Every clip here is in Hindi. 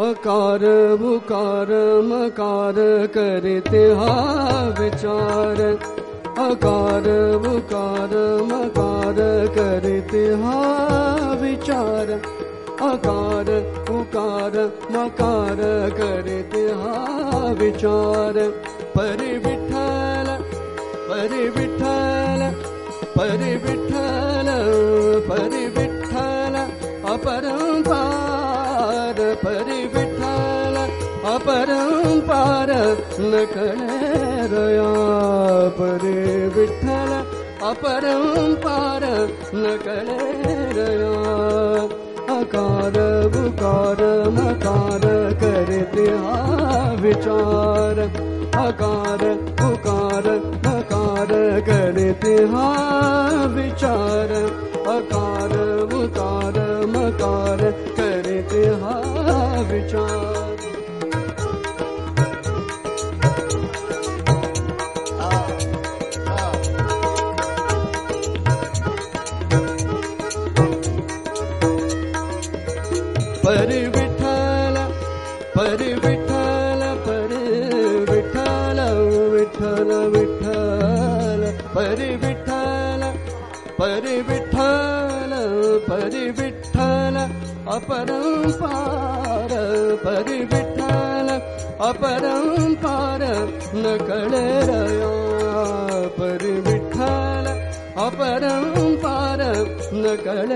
अकार बुकार मकार करते हा विचार। अकार उकार मकार करते विचार। अकार उकार मकार विचारिलरिपरीठल अपर अपरंपार परि विठ्ठल अपरंपार नकळरया परि अकार बुकार मकार विचार। अकार पुकार मकार हा विचार। अकार बुकार मकार विचार ि विठ्ठल अपर पारिल अपर पार नकलिट्ठल अपर पार न कल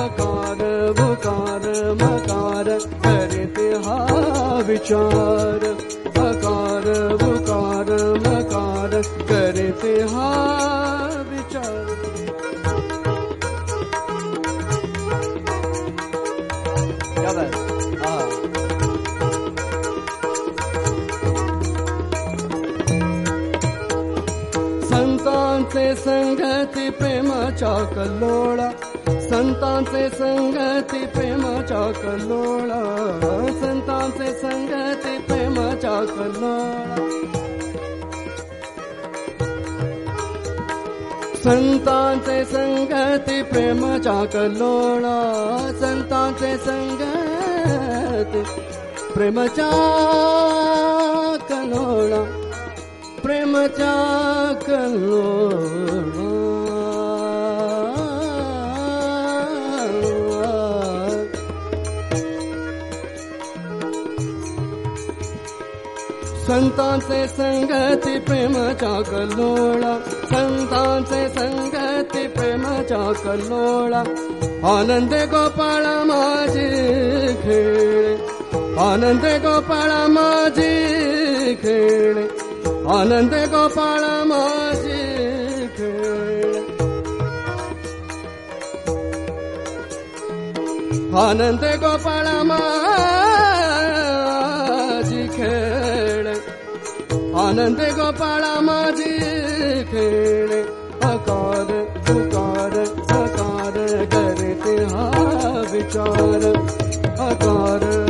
अकार बकार मकार विचार। अकार बोकार मकार संतांचे संगती प्रेमाच्या कल्लोळा संतांचे संगती प्रेमाच्या कल्लोळा संतांचे संगती प्रेमाच्या कल्लोळा संतांचे संगती प्रेमाच्या कल्लोळा संतांचे संगती प्रेमाच्या कल्लोळा प्रेमाच्या कल्लोळा संतांचे संगती प्रेमाच्या कल्लोळा संतांचे संगती प्रेमाच्या कल्लोळा आनंद गोपाळ माझी खेळ आनंद गोपाळ माझी खेळ आनन्द गोपाल मा जी गोपाल गोपा मा जी गोपाल गोपा मा अकार आकार अकार आकार दरे विचार। अकार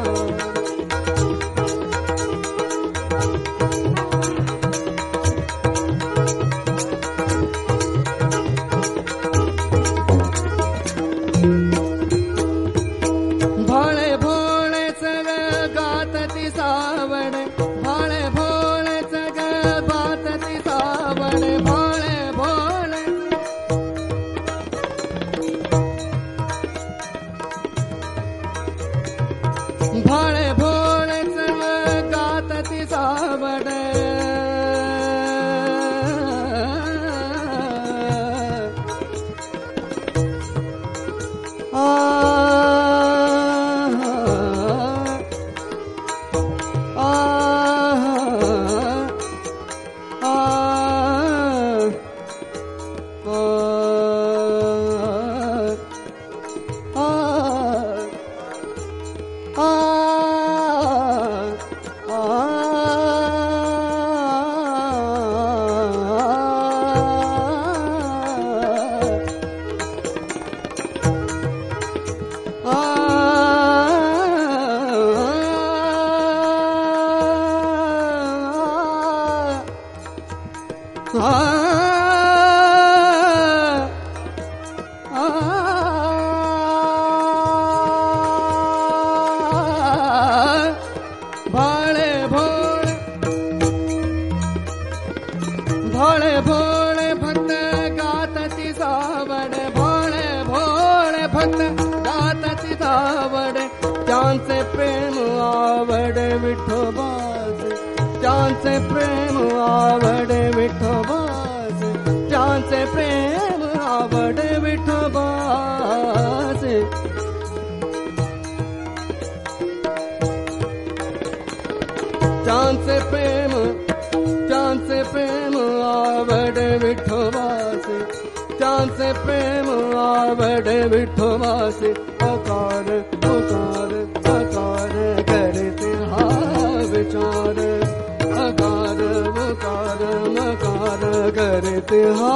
我 भोले भोले भक्त गातति सावण भोले भोले भक्त गातति सावण चाँद से प्रेम आवड़ मिठो बाज चाँद से प्रेम आवड़ मिठो बाज चाँद से प्रेम आवड़ मिठो बाज. से प्रेम आवड विठोबासे त्यांचे प्रेम आवड विठोबासे अकार उकार अकार करते हा विचार अकार उकार मकार करते हा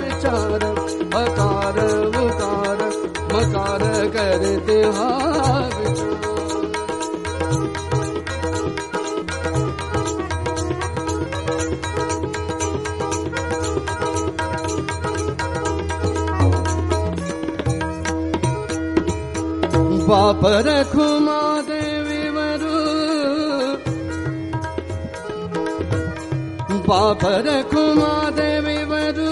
विचार अकार उकार मकार करते हा विचार बाप रखुमा देवी वरु बाप रखुमा देवी वरु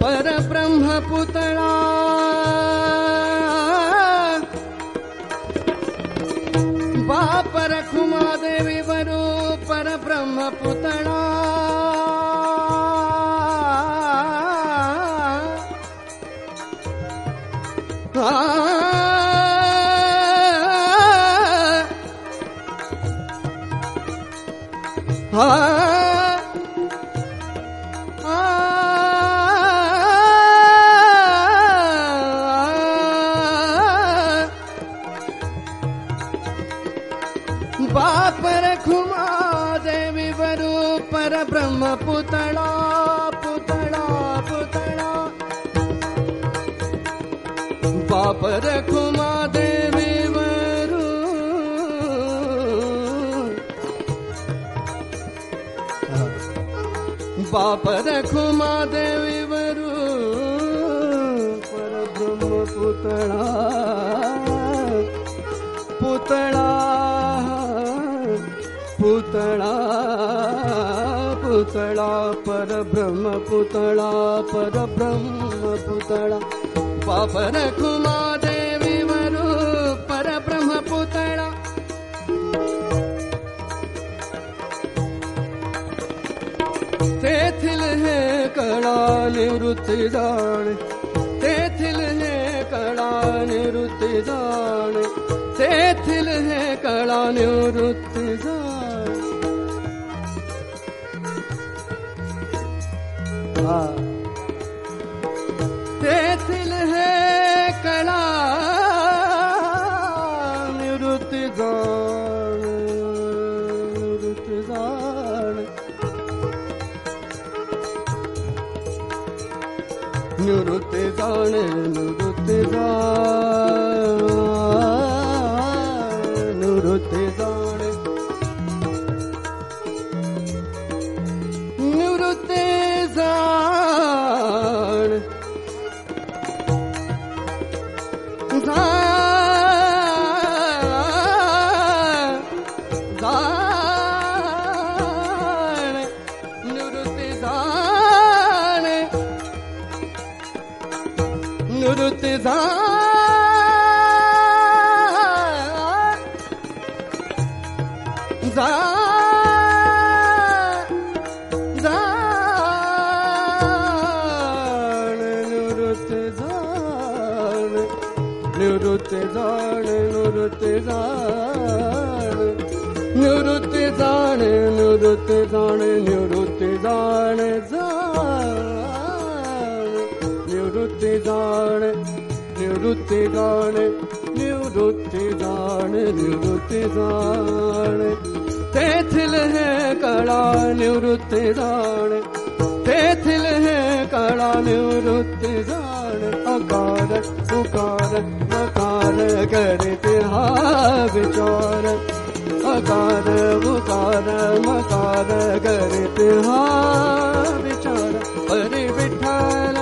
पर ब्रह्म पुतळा बाप रखुमा देवी वरु पर ब्रह्म पुतळा पापरुमादेवी वरु ब्रह्मपुत पुत पुत पुत ब्रह्म पुत पर ब्रह्म पुत पापरखुमादेवी वरु ब्रह्म पुत्र निवृत्ती जाणे तेथिल है कळा निवृत्ती जाणे तेथिल है कळा निवृत्ती जाणे हा. নুরুতে গানের নুরুতে গান निवृत्ती जाण निवृत्ती जाण निवृत्ती जाण निवृत्ती जाण निवृत्ती जाण जाण निवृत्ती जाण निवृत्ती जाण निवृत्ती जाण निवृत्ती जाण तेथील हे कळा निवृत्ती जाण तेथील हे कळा निवृत्ती जाण अकार उकार तकार मुक मकर विचार परि विठल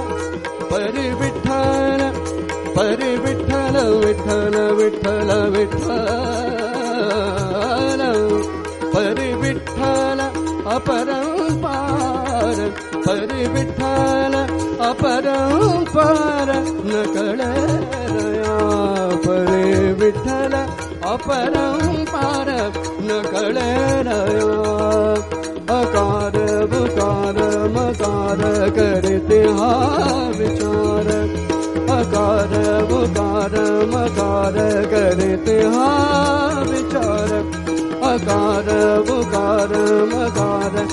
परि विठल परि विठल विठल विठल विठल परे विठ्ठल अपरंपार न कळे रया अकार बुकार विचार। अकार हा विचार। अकार बुकार मकार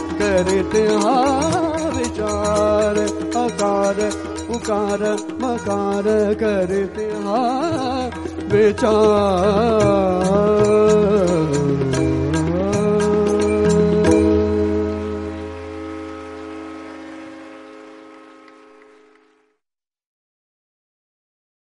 मकार मकार करते हा विचार